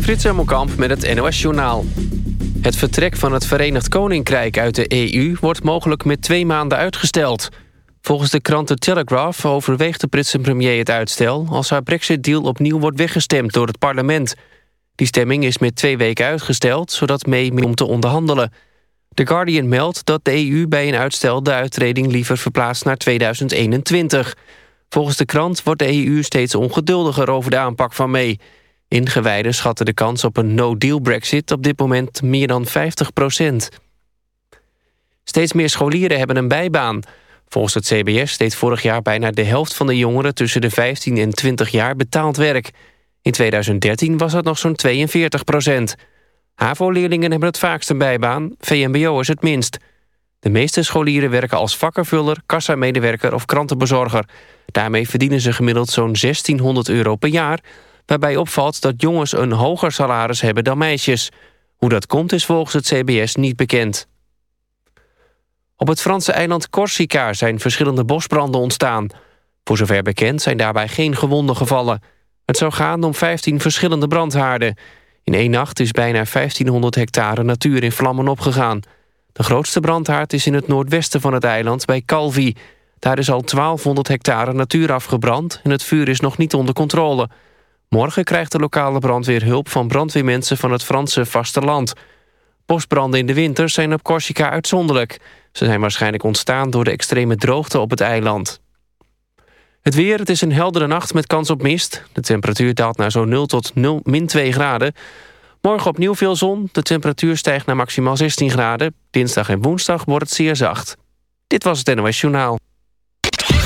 Frits Hemelkamp met het NOS Journaal. Het vertrek van het Verenigd Koninkrijk uit de EU... wordt mogelijk met twee maanden uitgesteld. Volgens de krant The Telegraph overweegt de Britse premier het uitstel... als haar brexit-deal opnieuw wordt weggestemd door het parlement. Die stemming is met twee weken uitgesteld... zodat May om te onderhandelen. The Guardian meldt dat de EU bij een uitstel... de uittreding liever verplaatst naar 2021... Volgens de krant wordt de EU steeds ongeduldiger over de aanpak van May. Ingewijden schatten de kans op een no-deal brexit op dit moment meer dan 50 procent. Steeds meer scholieren hebben een bijbaan. Volgens het CBS deed vorig jaar bijna de helft van de jongeren... tussen de 15 en 20 jaar betaald werk. In 2013 was dat nog zo'n 42 procent. HAVO-leerlingen hebben het vaakst een bijbaan, VMBO is het minst... De meeste scholieren werken als vakkenvuller, kassamedewerker of krantenbezorger. Daarmee verdienen ze gemiddeld zo'n 1600 euro per jaar... waarbij opvalt dat jongens een hoger salaris hebben dan meisjes. Hoe dat komt is volgens het CBS niet bekend. Op het Franse eiland Corsica zijn verschillende bosbranden ontstaan. Voor zover bekend zijn daarbij geen gewonden gevallen. Het zou gaan om 15 verschillende brandhaarden. In één nacht is bijna 1500 hectare natuur in vlammen opgegaan... De grootste brandhaard is in het noordwesten van het eiland bij Calvi. Daar is al 1200 hectare natuur afgebrand en het vuur is nog niet onder controle. Morgen krijgt de lokale brandweer hulp van brandweermensen van het Franse vasteland. Bosbranden in de winter zijn op Corsica uitzonderlijk. Ze zijn waarschijnlijk ontstaan door de extreme droogte op het eiland. Het weer, het is een heldere nacht met kans op mist. De temperatuur daalt naar zo'n 0 tot 0, min 2 graden. Morgen opnieuw veel zon. De temperatuur stijgt naar maximaal 16 graden. Dinsdag en woensdag wordt het zeer zacht. Dit was het NOS Journaal.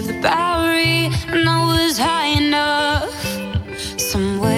the Bowery, and I was high enough somewhere.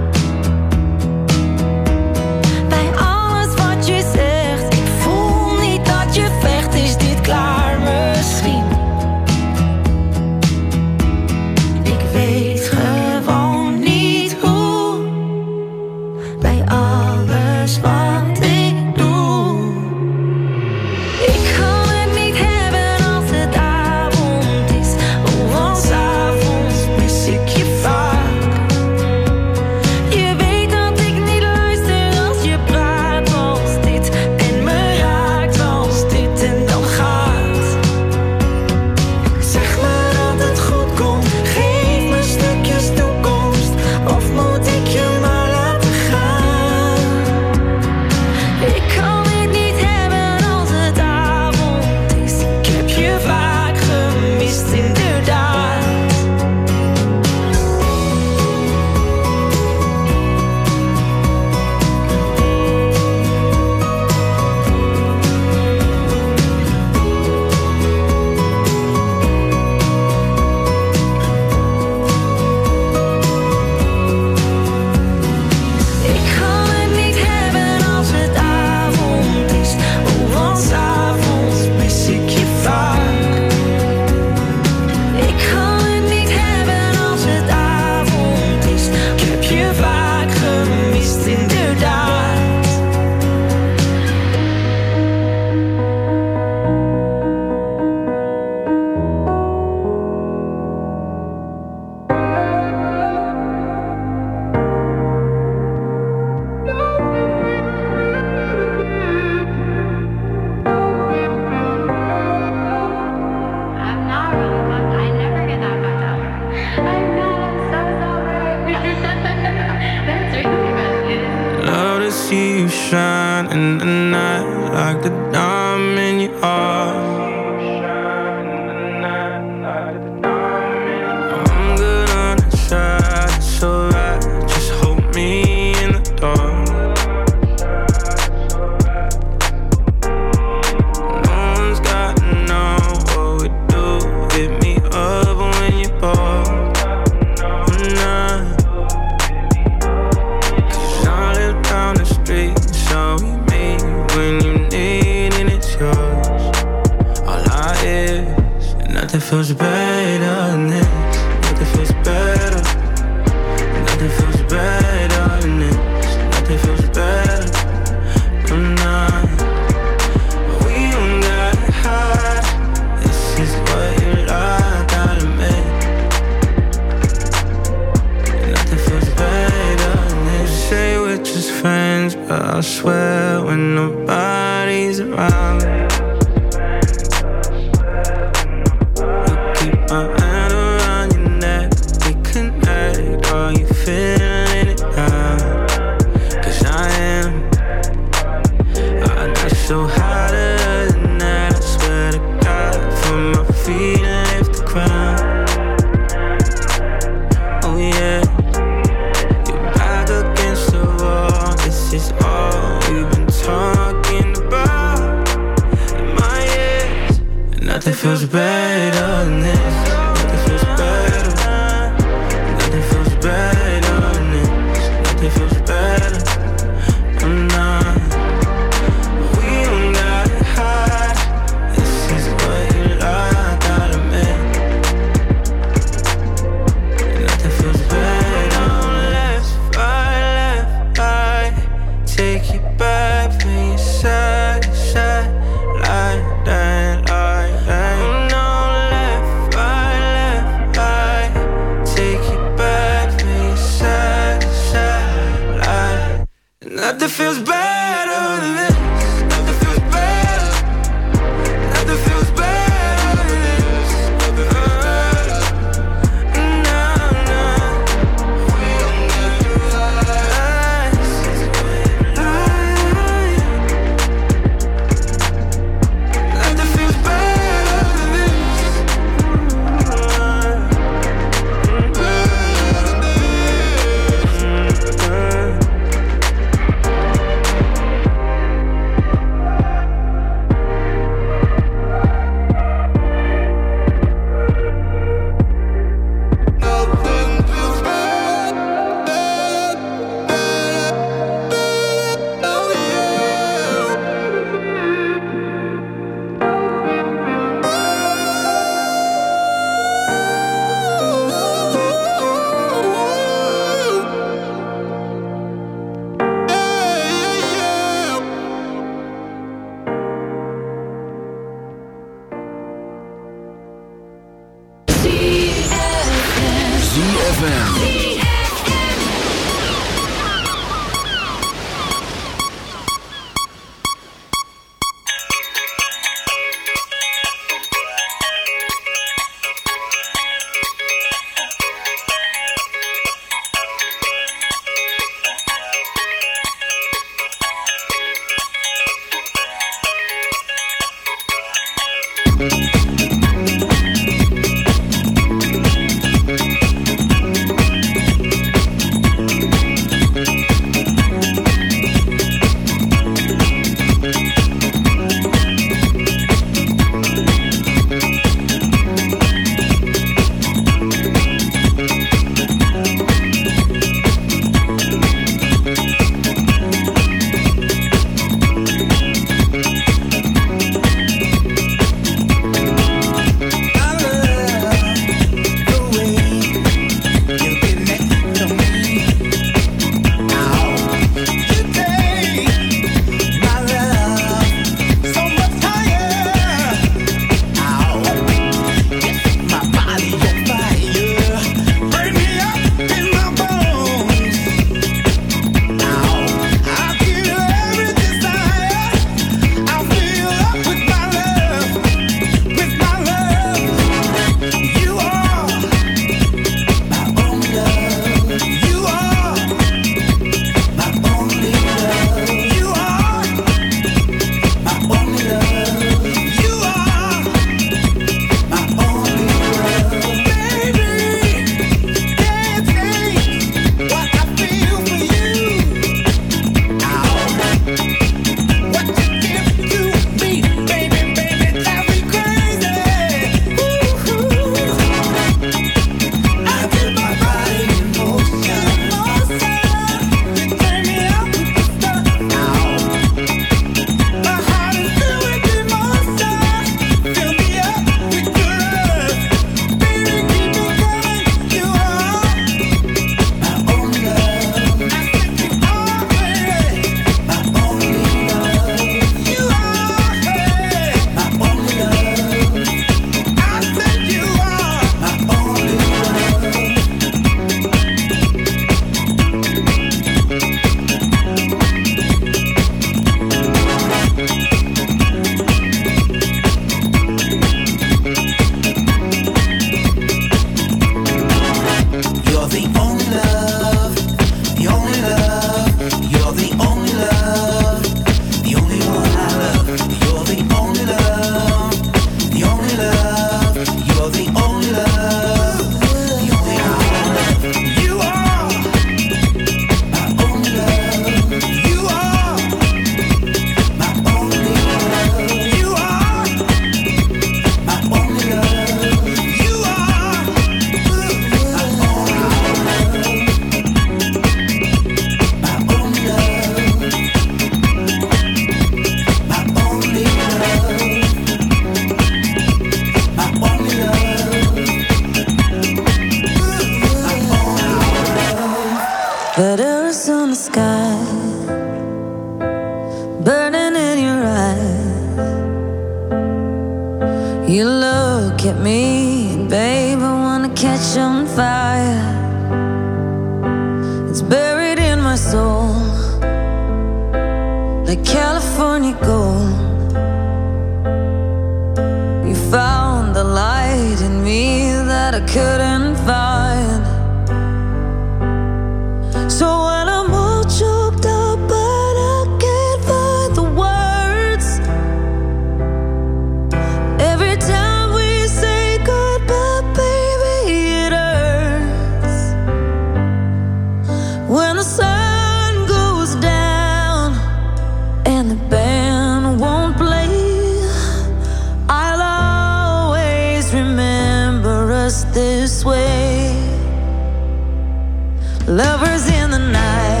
Lovers in the night,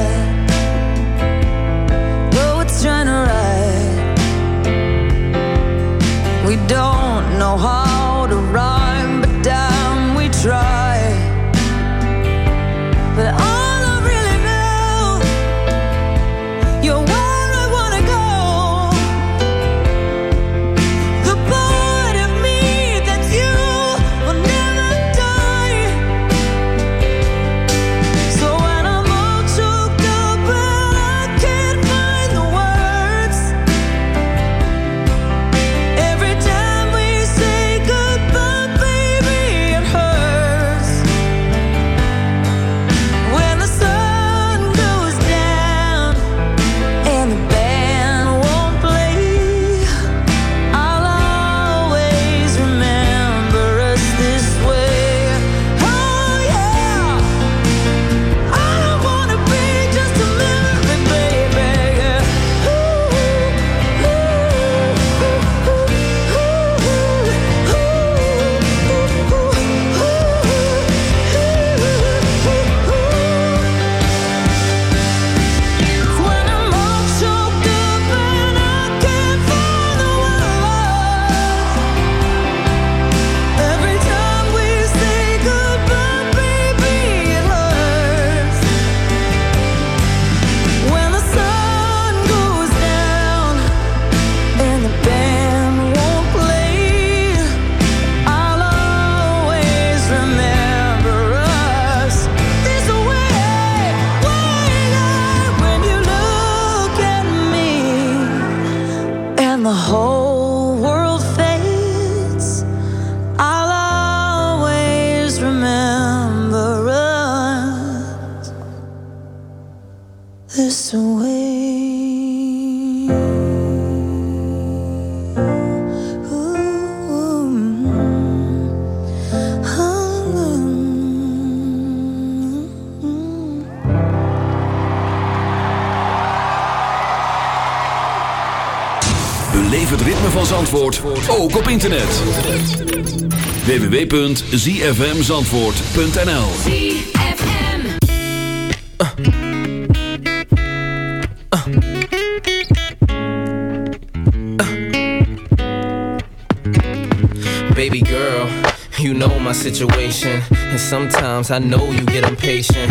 and the Zandvoort ook op internet. www.zfmzandvoort.nl Baby girl, you know my situation. And sometimes I know you get impatient.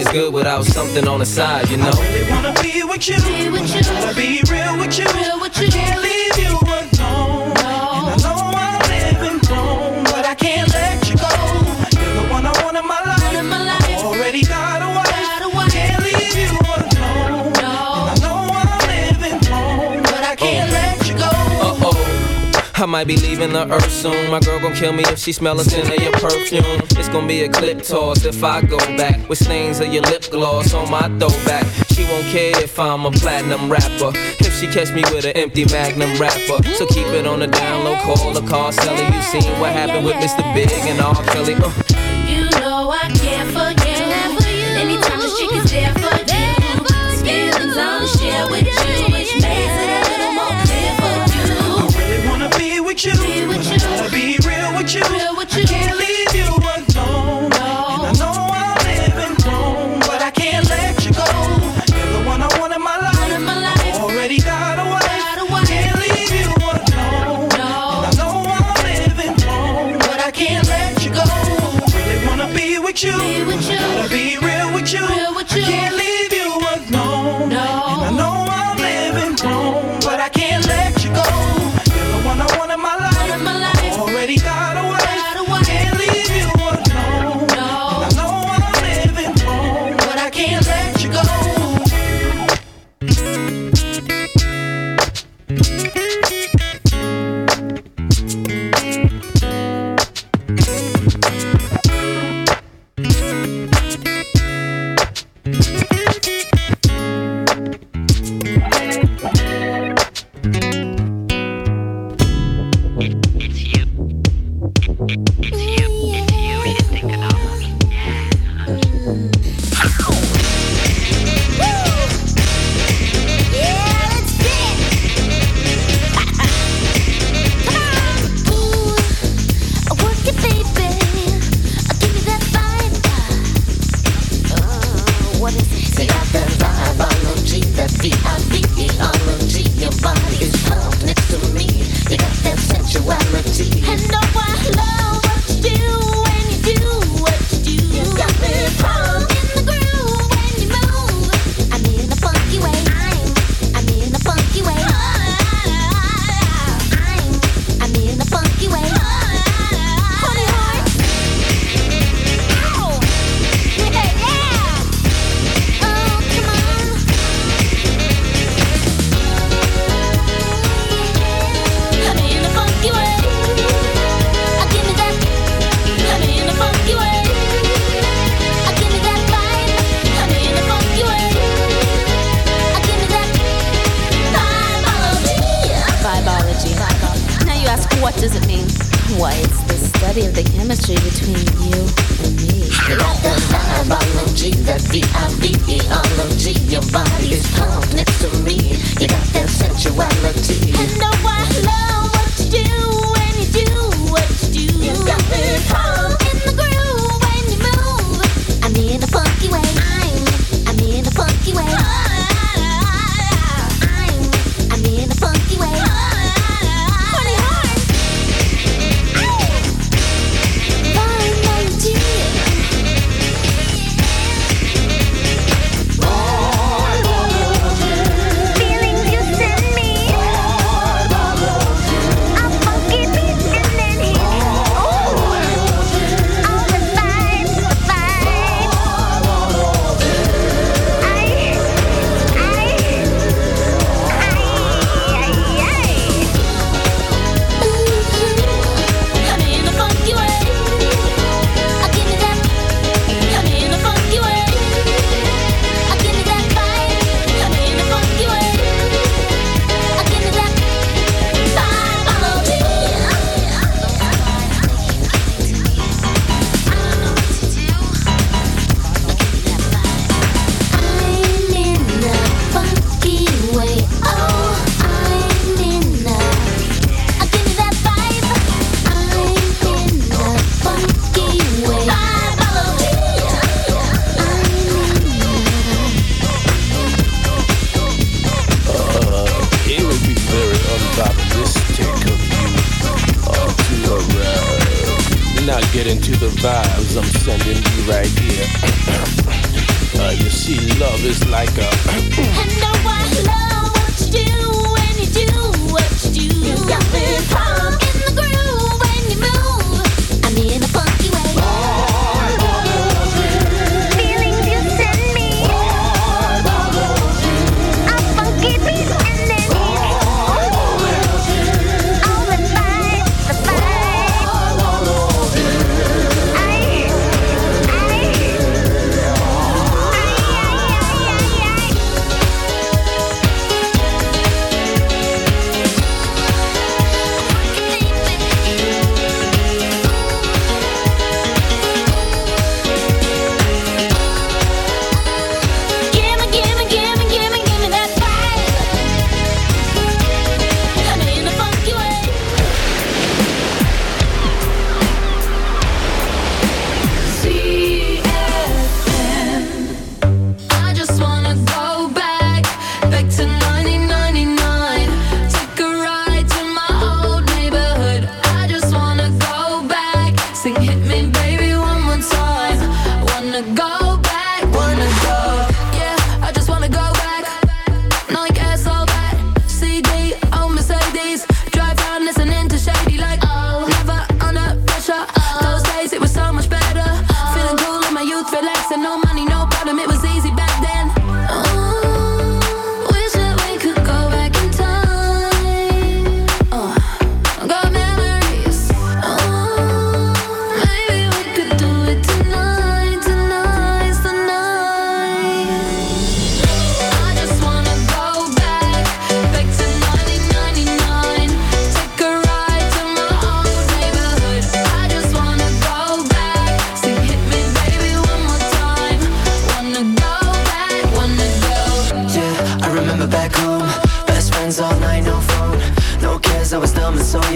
as good without something on the side, you know. I really wanna be with you. Be with you. Gotta be real with you. Real with you. I can't leave you I might be leaving the earth soon. My girl gon' kill me if she smell a scent of your perfume. It's gon' be a clip toss if I go back with stains of your lip gloss on my throwback. She won't care if I'm a platinum rapper. If she catch me with an empty magnum wrapper. So keep it on the down low, call the car seller. You seen what happened with Mr. Big and R. Kelly? Uh. With you. Be with you. I gotta be real with you. Real with I can't leave you alone. And I know I'm living wrong, but I can't let you go. You're the one I want in my life. in my life. Already got a wife. Got a wife. Can't leave you alone. No. And I know I'm living wrong, but I can't let you go. Really wanna be with you. Be with you. Gotta be real with you. Real with you. I can't leave you alone. No. Study of the chemistry between you and me. You got that vibe-ology, that V-I-V-E-ology. Your body is home next to me. You got that sensuality. And know I love what you do when you do what you do. You got me wrong. vibes I'm sending you right here. uh, you see, love is like a. I know I love you.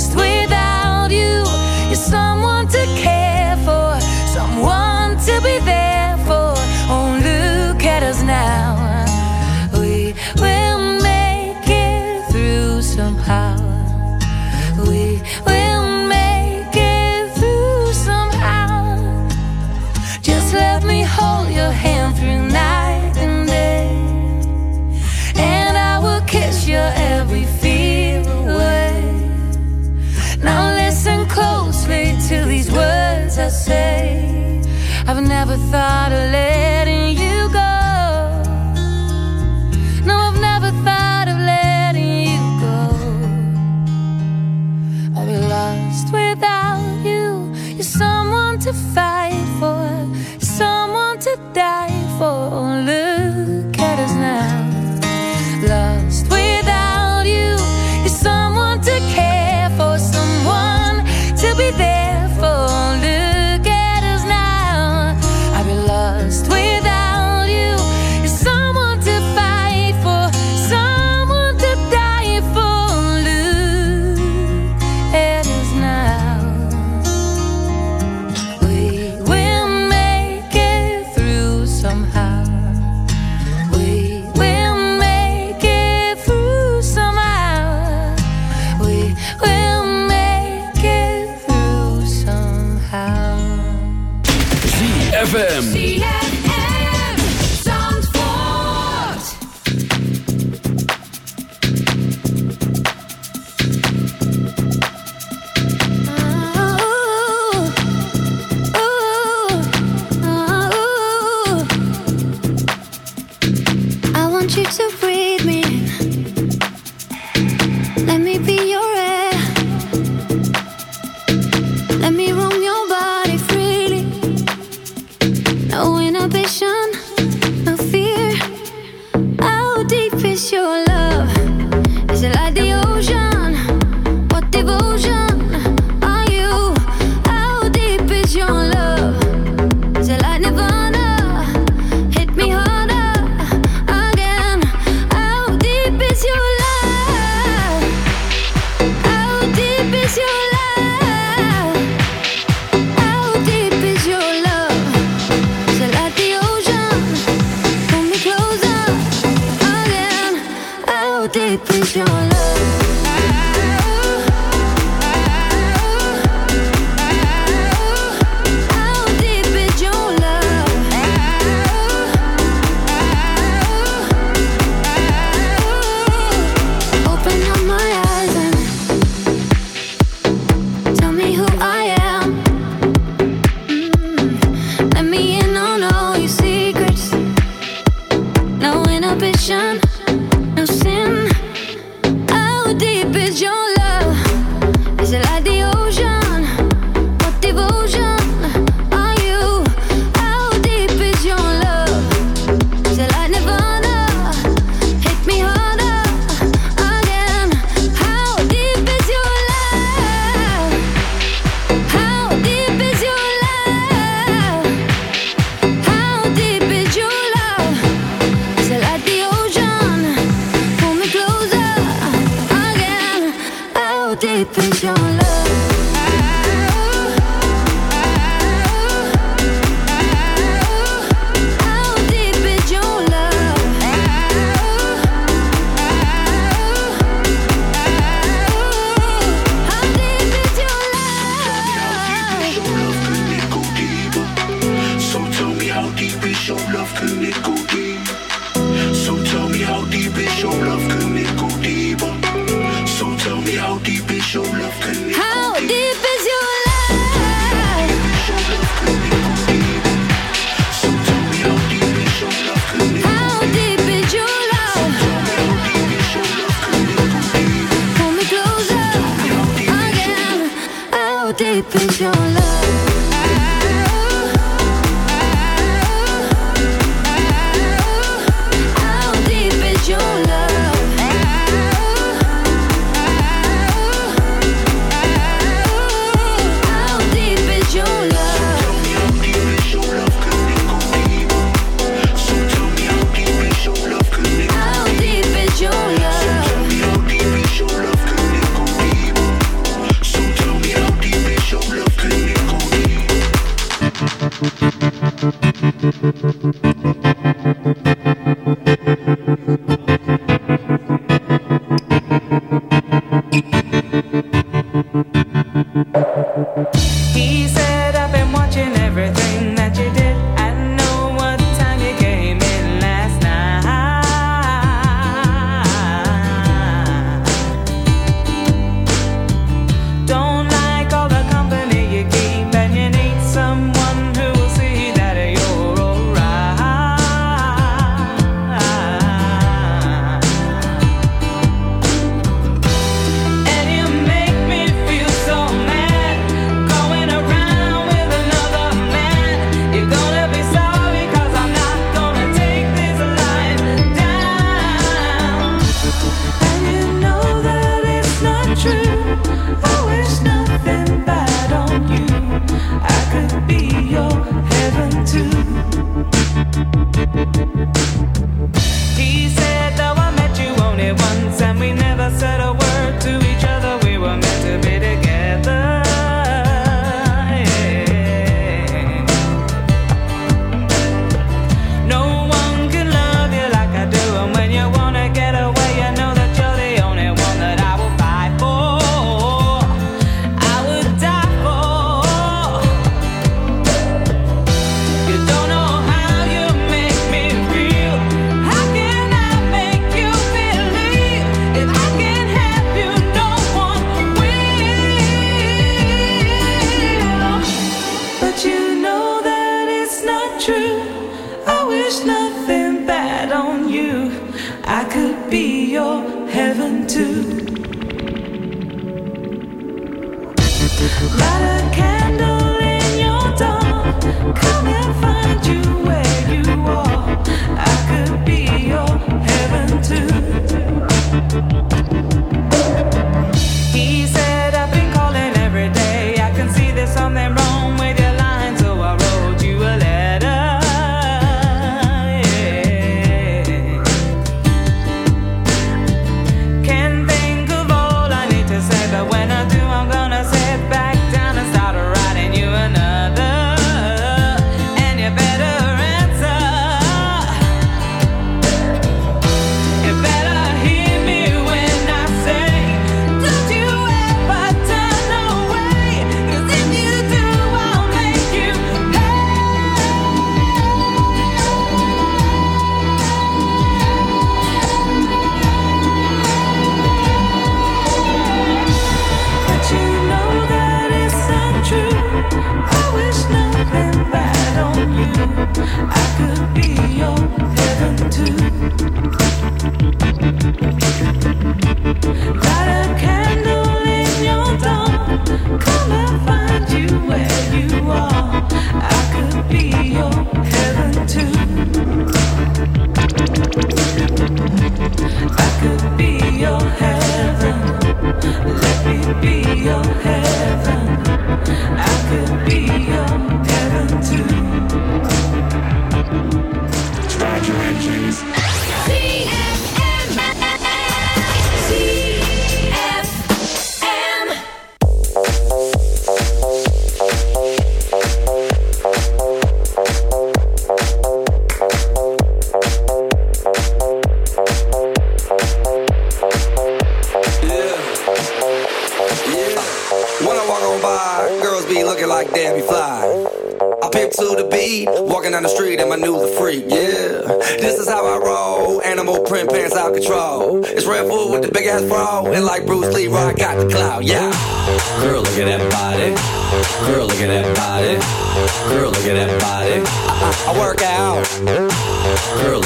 lost without you. You're someone thought of letting your love.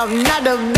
I'm not a